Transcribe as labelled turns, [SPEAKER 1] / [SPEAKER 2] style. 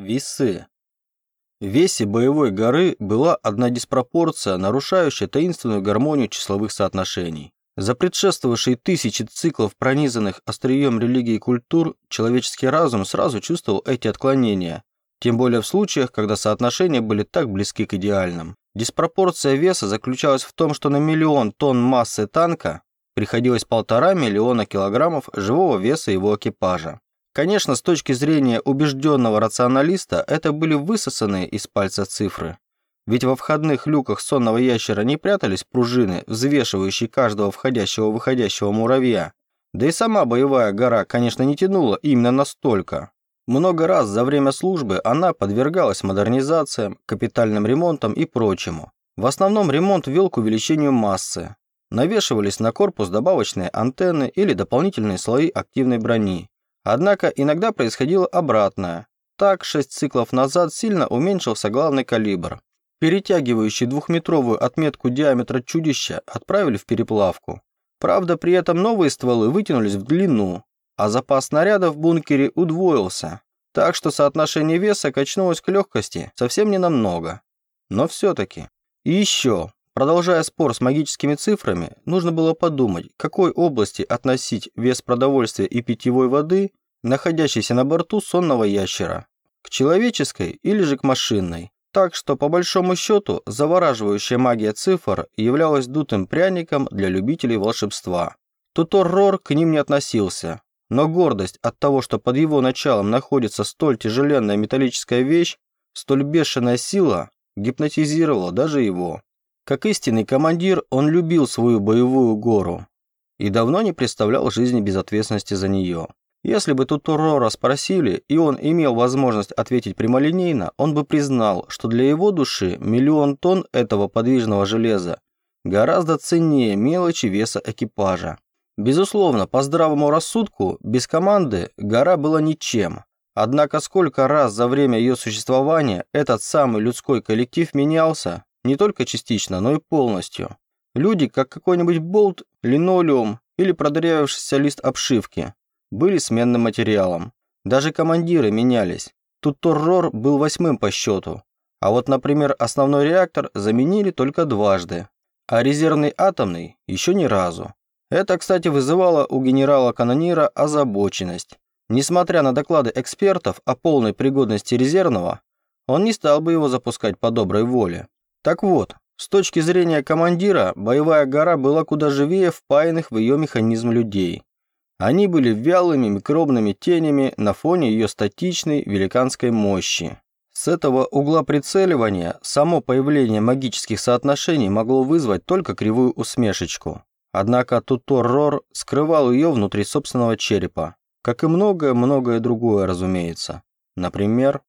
[SPEAKER 1] Весы. В весе боевой горы была одна диспропорция, нарушающая таинственную гармонию числовых соотношений. За предшествовавшие тысячи циклов, пронизанных острием религии и культур, человеческий разум сразу чувствовал эти отклонения, тем более в случаях, когда соотношения были так близки к идеальным. Диспропорция веса заключалась в том, что на миллион тонн массы танка приходилось полтора миллиона килограммов живого веса его экипажа. Конечно, с точки зрения убежденного рационалиста, это были высосанные из пальца цифры. Ведь во входных люках сонного ящера не прятались пружины, взвешивающие каждого входящего-выходящего муравья. Да и сама боевая гора, конечно, не тянула именно настолько. Много раз за время службы она подвергалась модернизациям, капитальным ремонтам и прочему. В основном ремонт вел к увеличению массы. Навешивались на корпус добавочные антенны или дополнительные слои активной брони. Однако иногда происходило обратное. Так, шесть циклов назад сильно уменьшился главный калибр. Перетягивающий двухметровую отметку диаметра чудища отправили в переплавку. Правда, при этом новые стволы вытянулись в длину, а запас снарядов в бункере удвоился. Так что соотношение веса качнулось к легкости совсем не намного. Но все-таки. И еще, продолжая спор с магическими цифрами, нужно было подумать, к какой области относить вес продовольствия и питьевой воды, находящейся на борту сонного ящера. К человеческой или же к машинной. Так что, по большому счету, завораживающая магия цифр являлась дутым пряником для любителей волшебства. Тутор Рор к ним не относился, но гордость от того, что под его началом находится столь тяжеленная металлическая вещь, столь бешеная сила, гипнотизировала даже его. Как истинный командир, он любил свою боевую гору и давно не представлял жизни без ответственности за нее. Если бы Тутурора спросили, и он имел возможность ответить прямолинейно, он бы признал, что для его души миллион тонн этого подвижного железа гораздо ценнее мелочи веса экипажа. Безусловно, по здравому рассудку, без команды гора была ничем. Однако сколько раз за время ее существования этот самый людской коллектив менялся, не только частично, но и полностью. Люди, как какой-нибудь болт, линолеум или продырявившийся лист обшивки, были сменным материалом. Даже командиры менялись. Тут Торрор был восьмым по счету. А вот, например, основной реактор заменили только дважды, а резервный атомный еще ни разу. Это, кстати, вызывало у генерала-канонира озабоченность. Несмотря на доклады экспертов о полной пригодности резервного, он не стал бы его запускать по доброй воле. Так вот, с точки зрения командира, боевая гора была куда живее впаянных в ее механизм людей. Они были вялыми микробными тенями на фоне ее статичной великанской мощи. С этого угла прицеливания само появление магических соотношений могло вызвать только кривую усмешечку. Однако Тутор-Рор скрывал ее внутри собственного черепа, как и многое-многое другое, разумеется. Например,